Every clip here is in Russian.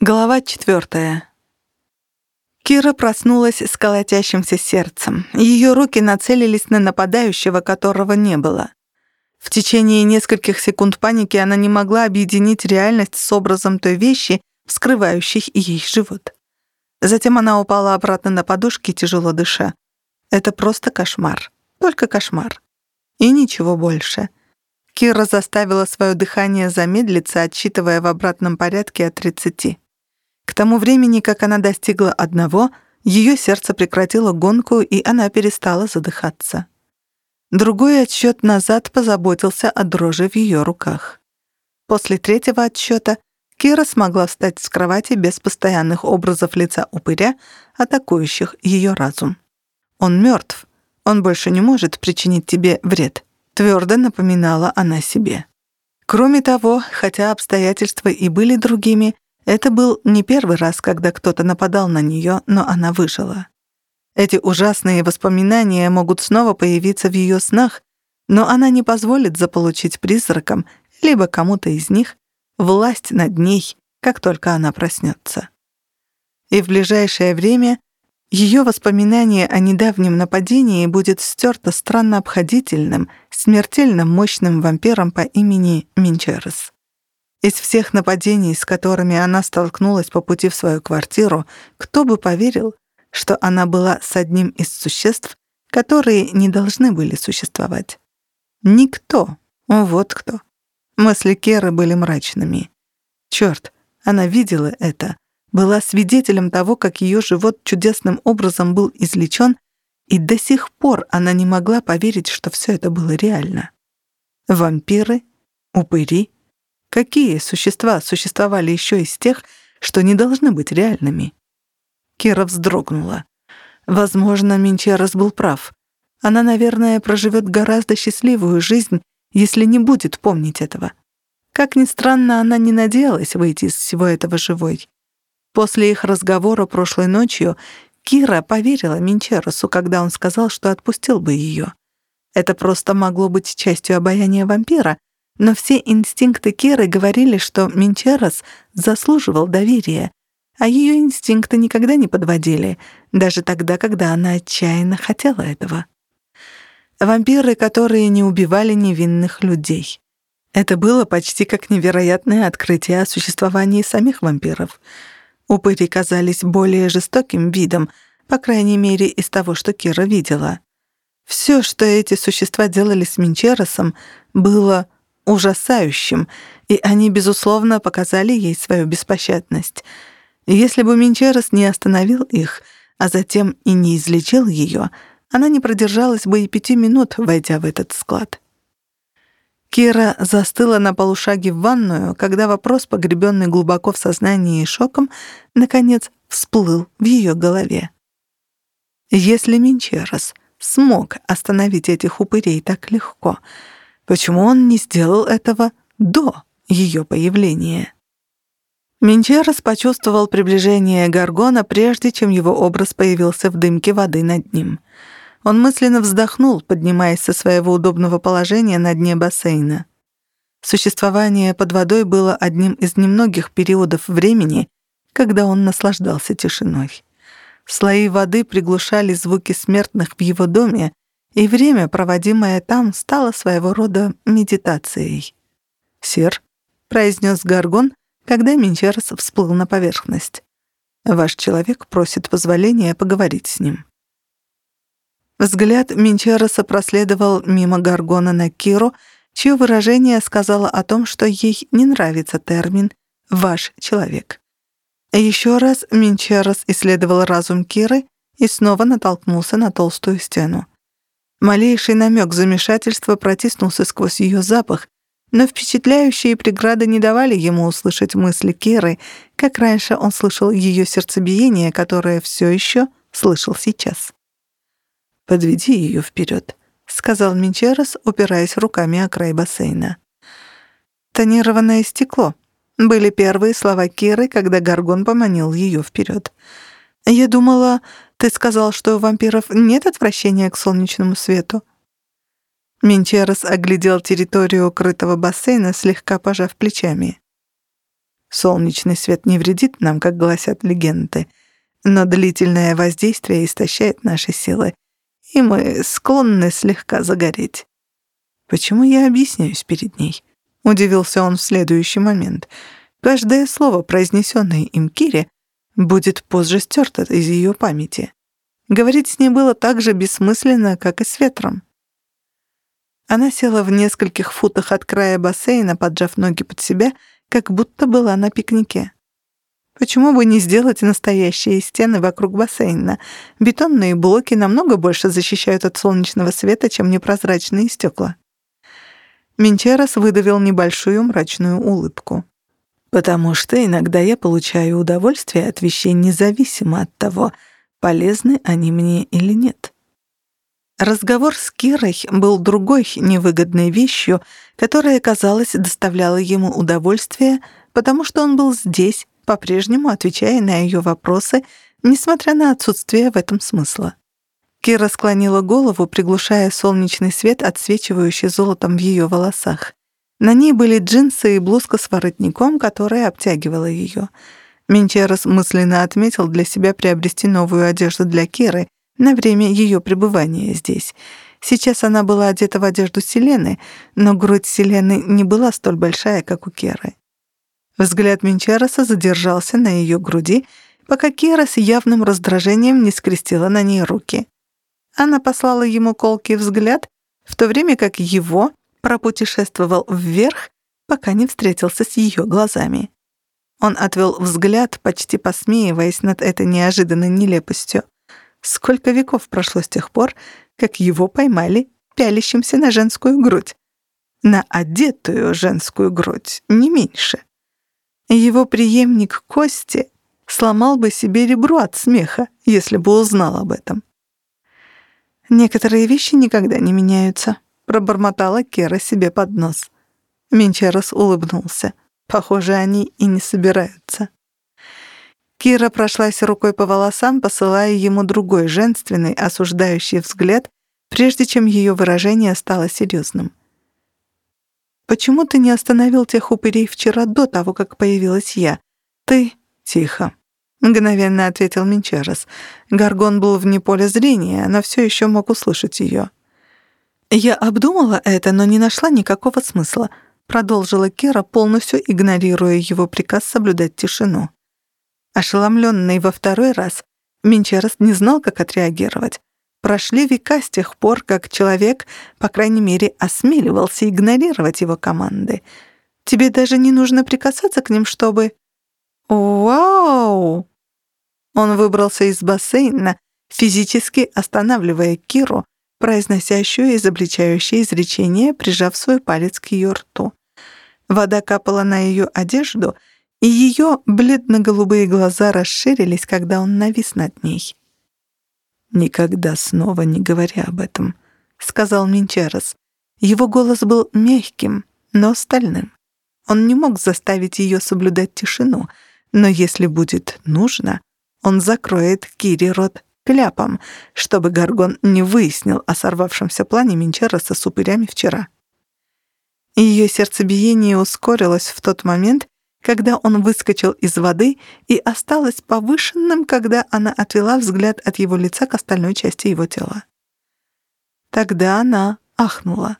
Глава четвертая. Кира проснулась с колотящимся сердцем. Ее руки нацелились на нападающего, которого не было. В течение нескольких секунд паники она не могла объединить реальность с образом той вещи, вскрывающей ей живот. Затем она упала обратно на подушки, тяжело дыша. Это просто кошмар. Только кошмар. И ничего больше. Кира заставила свое дыхание замедлиться, отсчитывая в обратном порядке от тридцати. К тому времени, как она достигла одного, ее сердце прекратило гонку, и она перестала задыхаться. Другой отсчет назад позаботился о дрожи в ее руках. После третьего отсчета Кира смогла встать с кровати без постоянных образов лица упыря, атакующих ее разум. «Он мертв. Он больше не может причинить тебе вред», — твердо напоминала она себе. Кроме того, хотя обстоятельства и были другими, это был не первый раз, когда кто-то нападал на нее, но она выжила. Эти ужасные воспоминания могут снова появиться в ее снах, но она не позволит заполучить призракам, либо кому-то из них, власть над ней, как только она проснется. И в ближайшее время ее воспоминание о недавнем нападении будет стерто странно обходительным, смертельно мощным вампиром по имени Минчерес. Из всех нападений, с которыми она столкнулась по пути в свою квартиру, кто бы поверил, что она была с одним из существ, которые не должны были существовать? Никто. Вот кто. Мысли Керы были мрачными. Чёрт, она видела это, была свидетелем того, как ее живот чудесным образом был излечен, и до сих пор она не могла поверить, что все это было реально. Вампиры, упыри — Какие существа существовали еще из тех, что не должны быть реальными? Кира вздрогнула. Возможно, Минчерос был прав. Она, наверное, проживет гораздо счастливую жизнь, если не будет помнить этого. Как ни странно, она не надеялась выйти из всего этого живой. После их разговора прошлой ночью Кира поверила Минчеросу, когда он сказал, что отпустил бы ее. Это просто могло быть частью обаяния вампира, но все инстинкты Керы говорили, что Минчерос заслуживал доверия, а ее инстинкты никогда не подводили, даже тогда, когда она отчаянно хотела этого. Вампиры, которые не убивали невинных людей. Это было почти как невероятное открытие о существовании самих вампиров. Упыри казались более жестоким видом, по крайней мере, из того, что Кира видела. Все, что эти существа делали с Минчеросом, было ужасающим, и они, безусловно, показали ей свою беспощадность. Если бы Минчерос не остановил их, а затем и не излечил ее, она не продержалась бы и пяти минут, войдя в этот склад. Кира застыла на полушаге в ванную, когда вопрос, погребенный глубоко в сознании и шоком, наконец всплыл в ее голове. Если Минчерос смог остановить этих упырей так легко — Почему он не сделал этого до ее появления? Минчерос почувствовал приближение Гаргона, прежде чем его образ появился в дымке воды над ним. Он мысленно вздохнул, поднимаясь со своего удобного положения на дне бассейна. Существование под водой было одним из немногих периодов времени, когда он наслаждался тишиной. Слои воды приглушали звуки смертных в его доме, и время, проводимое там, стало своего рода медитацией. «Сир», — произнес Гаргон, когда Минчерс всплыл на поверхность. «Ваш человек просит позволения поговорить с ним». Взгляд Минчероса проследовал мимо Гаргона на Киру, чье выражение сказало о том, что ей не нравится термин «ваш человек». Еще раз Минчерос исследовал разум Киры и снова натолкнулся на толстую стену. Малейший намек замешательства протиснулся сквозь ее запах, но впечатляющие преграды не давали ему услышать мысли Керы, как раньше он слышал ее сердцебиение, которое все еще слышал сейчас. «Подведи ее вперед», — сказал Минчерос, упираясь руками о край бассейна. «Тонированное стекло», — были первые слова Керы, когда Гаргон поманил ее вперед. «Я думала, ты сказал, что у вампиров нет отвращения к солнечному свету?» Минчерос оглядел территорию укрытого бассейна, слегка пожав плечами. Солнечный свет не вредит нам, как гласят легенды, но длительное воздействие истощает наши силы, и мы склонны слегка загореть. Почему я объясняюсь перед ней? Удивился он в следующий момент. Каждое слово, произнесенное им Кире, будет позже стерто из ее памяти. Говорить с ней было так же бессмысленно, как и с ветром. Она села в нескольких футах от края бассейна, поджав ноги под себя, как будто была на пикнике. Почему бы не сделать настоящие стены вокруг бассейна? Бетонные блоки намного больше защищают от солнечного света, чем непрозрачные стекла. Минчерос выдавил небольшую мрачную улыбку. «Потому что иногда я получаю удовольствие от вещей независимо от того, полезны они мне или нет». Разговор с Кирой был другой невыгодной вещью, которая, казалось, доставляла ему удовольствие, потому что он был здесь, по-прежнему отвечая на ее вопросы, несмотря на отсутствие в этом смысла. Кира склонила голову, приглушая солнечный свет, отсвечивающий золотом в ее волосах. На ней были джинсы и блузка с воротником, которая обтягивала ее. Менчерос мысленно отметил для себя приобрести новую одежду для Киры, на время ее пребывания здесь. Сейчас она была одета в одежду Селены, но грудь Селены не была столь большая, как у Керы. Взгляд Минчароса задержался на ее груди, пока Кера с явным раздражением не скрестила на ней руки. Она послала ему колкий взгляд, в то время как его пропутешествовал вверх, пока не встретился с ее глазами. Он отвел взгляд, почти посмеиваясь над этой неожиданной нелепостью. Сколько веков прошло с тех пор, как его поймали пялящимся на женскую грудь. На одетую женскую грудь, не меньше. Его преемник Кости сломал бы себе ребро от смеха, если бы узнал об этом. «Некоторые вещи никогда не меняются», — пробормотала Кера себе под нос. Менчерос улыбнулся. «Похоже, они и не собираются». Кира прошлась рукой по волосам, посылая ему другой женственный, осуждающий взгляд, прежде чем ее выражение стало серьезным. «Почему ты не остановил тех упырей вчера до того, как появилась я? Ты...» «Тихо», — мгновенно ответил Минчарес. Гаргон был вне поля зрения, но все еще мог услышать ее. «Я обдумала это, но не нашла никакого смысла», — продолжила Кира, полностью игнорируя его приказ соблюдать тишину. Ошеломленный во второй раз, Минчерес не знал, как отреагировать. Прошли века с тех пор, как человек, по крайней мере, осмеливался игнорировать его команды. Тебе даже не нужно прикасаться к ним, чтобы... Вау! Он выбрался из бассейна, физически останавливая Киру, произносящую изобличающее изречение, прижав свой палец к ее рту. Вода капала на ее одежду — и ее бледно-голубые глаза расширились, когда он навис над ней. «Никогда снова не говоря об этом», — сказал Минчерос. Его голос был мягким, но стальным. Он не мог заставить ее соблюдать тишину, но если будет нужно, он закроет Кири рот кляпом, чтобы Гаргон не выяснил о сорвавшемся плане Минчероса с упырями вчера. Ее сердцебиение ускорилось в тот момент, когда он выскочил из воды и осталось повышенным, когда она отвела взгляд от его лица к остальной части его тела. Тогда она ахнула.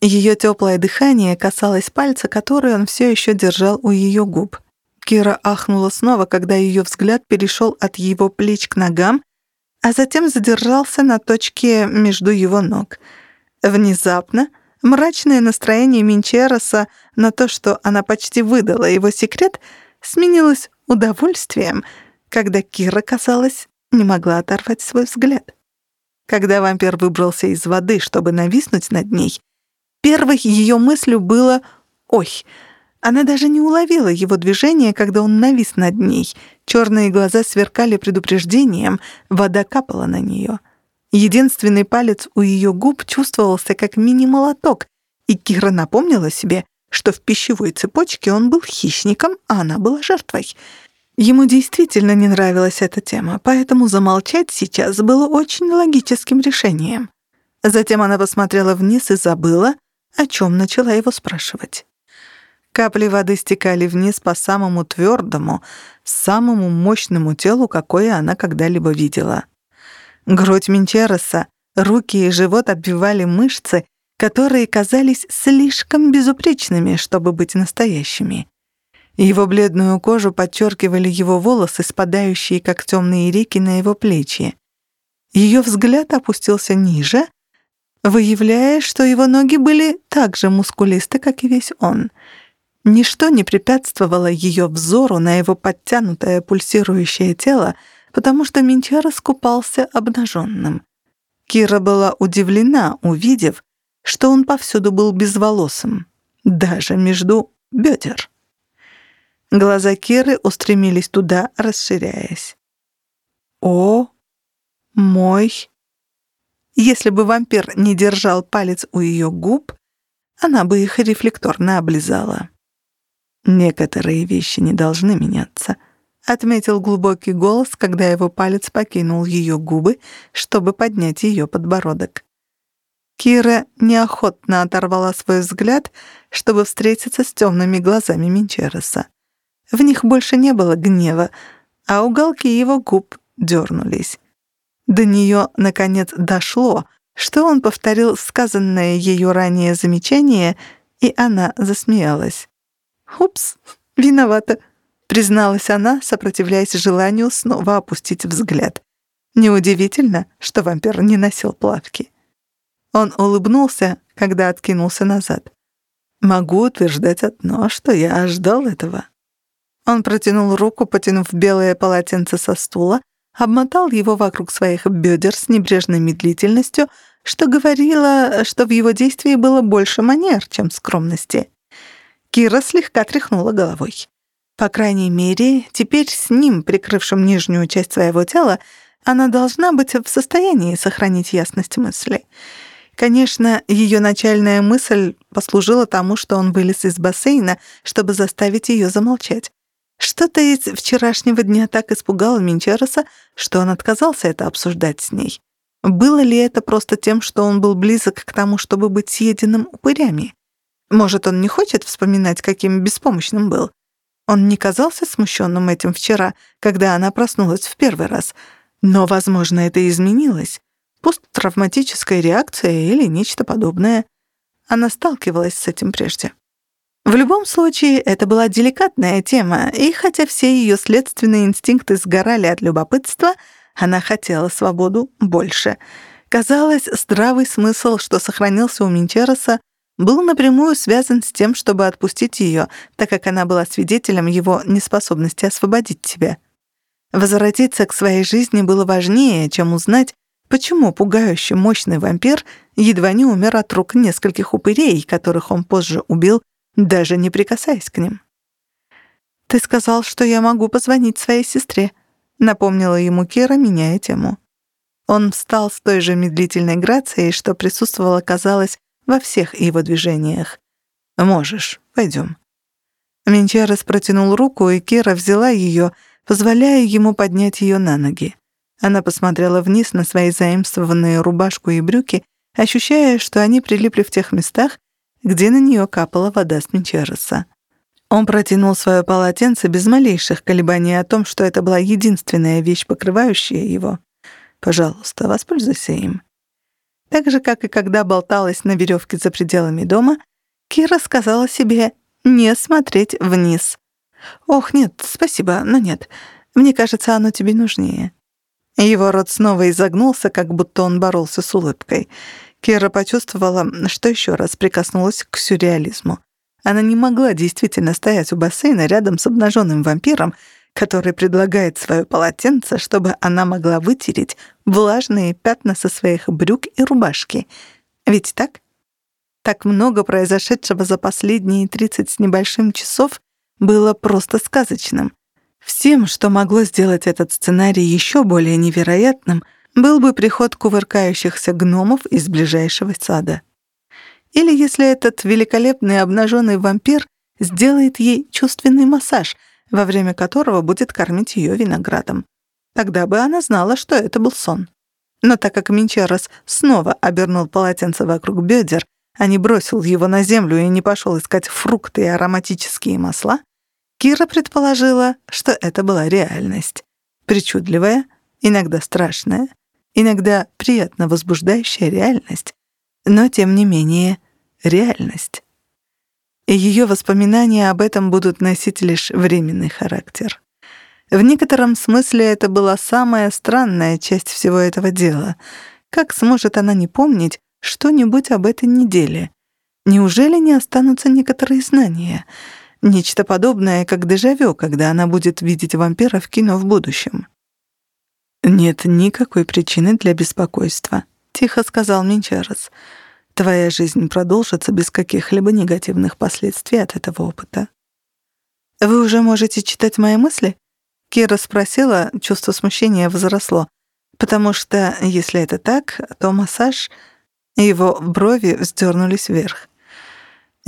Ее теплое дыхание касалось пальца, который он все еще держал у ее губ. Кира ахнула снова, когда ее взгляд перешел от его плеч к ногам, а затем задержался на точке между его ног. Внезапно Мрачное настроение Минчероса на то, что она почти выдала его секрет, сменилось удовольствием, когда Кира, казалось, не могла оторвать свой взгляд. Когда вампир выбрался из воды, чтобы нависнуть над ней, первой ее мыслью было «Ой!». Она даже не уловила его движение, когда он навис над ней. Черные глаза сверкали предупреждением, вода капала на нее. Единственный палец у ее губ чувствовался как мини-молоток, и Кира напомнила себе, что в пищевой цепочке он был хищником, а она была жертвой. Ему действительно не нравилась эта тема, поэтому замолчать сейчас было очень логическим решением. Затем она посмотрела вниз и забыла, о чем начала его спрашивать. Капли воды стекали вниз по самому твердому, самому мощному телу, какое она когда-либо видела. Грудь Минчероса, руки и живот обвивали мышцы, которые казались слишком безупречными, чтобы быть настоящими. Его бледную кожу подчеркивали его волосы, спадающие, как темные реки, на его плечи. Ее взгляд опустился ниже, выявляя, что его ноги были так же мускулисты, как и весь он — Ничто не препятствовало ее взору на его подтянутое пульсирующее тело, потому что Минчара скупался обнаженным. Кира была удивлена, увидев, что он повсюду был безволосым, даже между бедер. Глаза Киры устремились туда, расширяясь. «О, мой!» Если бы вампир не держал палец у ее губ, она бы их рефлекторно облизала. «Некоторые вещи не должны меняться», — отметил глубокий голос, когда его палец покинул ее губы, чтобы поднять ее подбородок. Кира неохотно оторвала свой взгляд, чтобы встретиться с темными глазами Минчереса. В них больше не было гнева, а уголки его губ дернулись. До нее, наконец, дошло, что он повторил сказанное ею ранее замечание, и она засмеялась. «Упс, виновата», — призналась она, сопротивляясь желанию снова опустить взгляд. Неудивительно, что вампир не носил плавки. Он улыбнулся, когда откинулся назад. «Могу утверждать одно, что я ждал этого». Он протянул руку, потянув белое полотенце со стула, обмотал его вокруг своих бедер с небрежной медлительностью, что говорило, что в его действии было больше манер, чем скромности. Кира слегка тряхнула головой. По крайней мере, теперь с ним, прикрывшим нижнюю часть своего тела, она должна быть в состоянии сохранить ясность мысли. Конечно, ее начальная мысль послужила тому, что он вылез из бассейна, чтобы заставить ее замолчать. Что-то из вчерашнего дня так испугало Минчероса, что он отказался это обсуждать с ней. Было ли это просто тем, что он был близок к тому, чтобы быть съеденным упырями? Может, он не хочет вспоминать, каким беспомощным был? Он не казался смущенным этим вчера, когда она проснулась в первый раз. Но, возможно, это изменилось. Посттравматическая реакция или нечто подобное. Она сталкивалась с этим прежде. В любом случае, это была деликатная тема, и хотя все ее следственные инстинкты сгорали от любопытства, она хотела свободу больше. Казалось, здравый смысл, что сохранился у Минчероса, был напрямую связан с тем, чтобы отпустить ее, так как она была свидетелем его неспособности освободить себя. Возвратиться к своей жизни было важнее, чем узнать, почему пугающий мощный вампир едва не умер от рук нескольких упырей, которых он позже убил, даже не прикасаясь к ним. «Ты сказал, что я могу позвонить своей сестре», — напомнила ему Кира, меняя тему. Он встал с той же медлительной грацией, что присутствовало, казалось, во всех его движениях. «Можешь, пойдем». Менчарес протянул руку, и Кера взяла ее, позволяя ему поднять ее на ноги. Она посмотрела вниз на свои заимствованные рубашку и брюки, ощущая, что они прилипли в тех местах, где на нее капала вода с Менчареса. Он протянул свое полотенце без малейших колебаний о том, что это была единственная вещь, покрывающая его. «Пожалуйста, воспользуйся им». Так же, как и когда болталась на веревке за пределами дома, Кира сказала себе не смотреть вниз. «Ох, нет, спасибо, но нет. Мне кажется, оно тебе нужнее». Его рот снова изогнулся, как будто он боролся с улыбкой. Кира почувствовала, что еще раз прикоснулась к сюрреализму. Она не могла действительно стоять у бассейна рядом с обнаженным вампиром, который предлагает свое полотенце, чтобы она могла вытереть влажные пятна со своих брюк и рубашки. Ведь так? Так много произошедшего за последние 30 с небольшим часов было просто сказочным. Всем, что могло сделать этот сценарий еще более невероятным, был бы приход кувыркающихся гномов из ближайшего сада. Или если этот великолепный обнаженный вампир сделает ей чувственный массаж — во время которого будет кормить ее виноградом. Тогда бы она знала, что это был сон. Но так как Минчерос снова обернул полотенце вокруг бедер, а не бросил его на землю и не пошел искать фрукты и ароматические масла, Кира предположила, что это была реальность. Причудливая, иногда страшная, иногда приятно возбуждающая реальность, но, тем не менее, реальность. И ее воспоминания об этом будут носить лишь временный характер. В некотором смысле это была самая странная часть всего этого дела. Как сможет она не помнить что-нибудь об этой неделе? Неужели не останутся некоторые знания — Нечто подобное, как дежавю, когда она будет видеть вампира в кино в будущем. «Нет никакой причины для беспокойства», — тихо сказал Минчарес. «Твоя жизнь продолжится без каких-либо негативных последствий от этого опыта». «Вы уже можете читать мои мысли?» Кира спросила, чувство смущения возросло, потому что, если это так, то массаж... Его брови вздернулись вверх.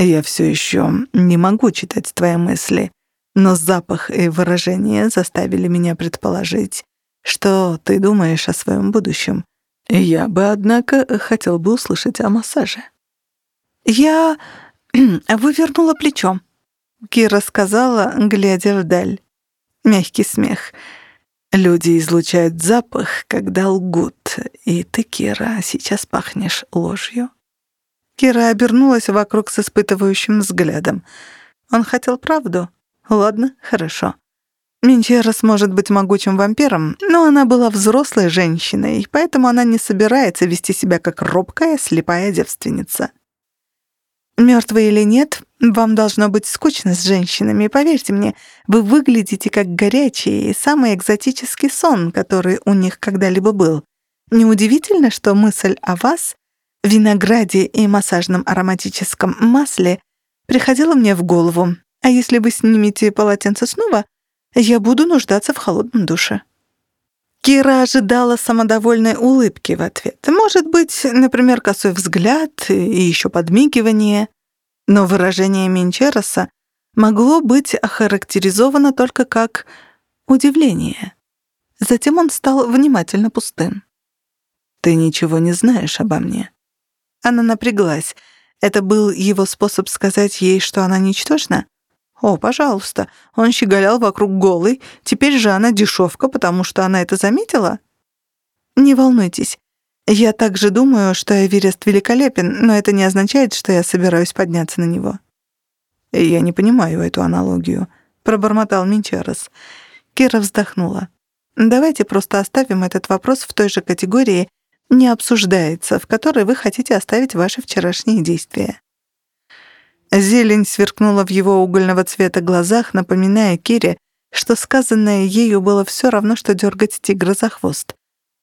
Я все еще не могу читать твои мысли, но запах и выражение заставили меня предположить, что ты думаешь о своем будущем. Я бы, однако, хотел бы услышать о массаже. Я вывернула плечом. Кира сказала, глядя вдаль. Мягкий смех. Люди излучают запах, когда лгут, и ты, Кира, сейчас пахнешь ложью. Кира обернулась вокруг с испытывающим взглядом. Он хотел правду? Ладно, хорошо. Минчерос может быть могучим вампиром, но она была взрослой женщиной, поэтому она не собирается вести себя как робкая, слепая девственница. Мертвый или нет, вам должно быть скучно с женщинами, поверьте мне, вы выглядите как горячий и самый экзотический сон, который у них когда-либо был. Неудивительно, что мысль о вас винограде и массажном ароматическом масле приходило мне в голову. А если вы снимете полотенце снова, я буду нуждаться в холодном душе». Кира ожидала самодовольной улыбки в ответ. Может быть, например, косой взгляд и еще подмигивание. Но выражение Минчероса могло быть охарактеризовано только как удивление. Затем он стал внимательно пустым. «Ты ничего не знаешь обо мне. Она напряглась. Это был его способ сказать ей, что она ничтожна? О, пожалуйста, он щеголял вокруг голой, теперь же она дешевка, потому что она это заметила? Не волнуйтесь. Я также думаю, что Эверест великолепен, но это не означает, что я собираюсь подняться на него. Я не понимаю эту аналогию, пробормотал Минчарес. Кира вздохнула. Давайте просто оставим этот вопрос в той же категории, не обсуждается, в которой вы хотите оставить ваши вчерашние действия. Зелень сверкнула в его угольного цвета глазах, напоминая Кире, что сказанное ею было все равно, что дергать тигра за хвост.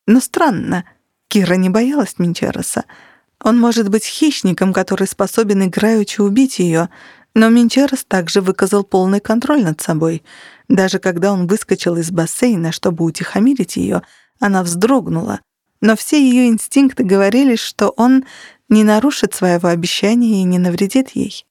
Но странно, Кира не боялась Минчероса. Он может быть хищником, который способен играючи убить ее, но Минчерос также выказал полный контроль над собой. Даже когда он выскочил из бассейна, чтобы утихомирить ее, она вздрогнула — но все ее инстинкты говорили, что он не нарушит своего обещания и не навредит ей.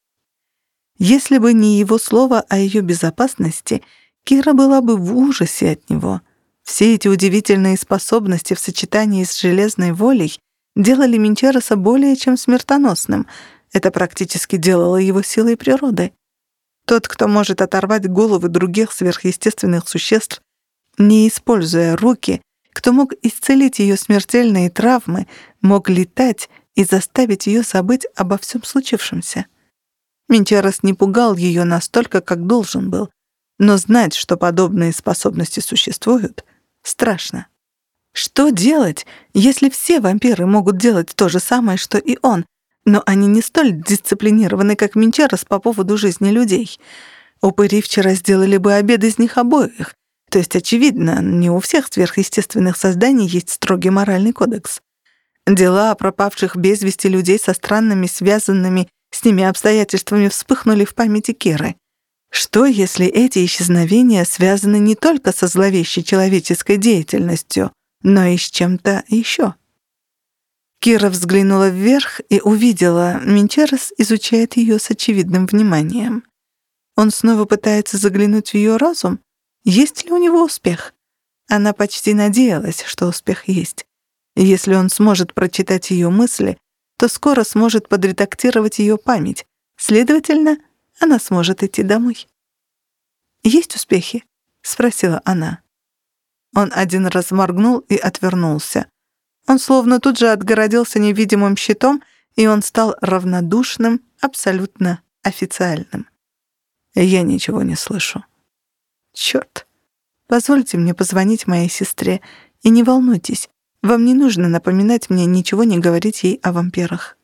Если бы не его слово о ее безопасности, Кира была бы в ужасе от него. Все эти удивительные способности в сочетании с железной волей делали Минчероса более чем смертоносным. Это практически делало его силой природы. Тот, кто может оторвать головы других сверхъестественных существ, не используя руки — кто мог исцелить ее смертельные травмы, мог летать и заставить ее забыть обо всем случившемся. Минчарос не пугал ее настолько, как должен был, но знать, что подобные способности существуют, страшно. Что делать, если все вампиры могут делать то же самое, что и он, но они не столь дисциплинированы, как Минчарос по поводу жизни людей? Упыри вчера сделали бы обед из них обоих, то есть, очевидно, не у всех сверхъестественных созданий есть строгий моральный кодекс. Дела о пропавших без вести людей со странными, связанными с ними обстоятельствами вспыхнули в памяти Керы. Что, если эти исчезновения связаны не только со зловещей человеческой деятельностью, но и с чем-то еще? Кира взглянула вверх и увидела, Минчерес изучает ее с очевидным вниманием. Он снова пытается заглянуть в ее разум, есть ли у него успех? Она почти надеялась, что успех есть. Если он сможет прочитать ее мысли, то скоро сможет подредактировать ее память. Следовательно, она сможет идти домой. «Есть успехи?» — спросила она. Он один раз моргнул и отвернулся. Он словно тут же отгородился невидимым щитом, и он стал равнодушным, абсолютно официальным. Я ничего не слышу. Чёрт. Позвольте мне позвонить моей сестре, и не волнуйтесь, вам не нужно напоминать мне ничего не говорить ей о вампирах.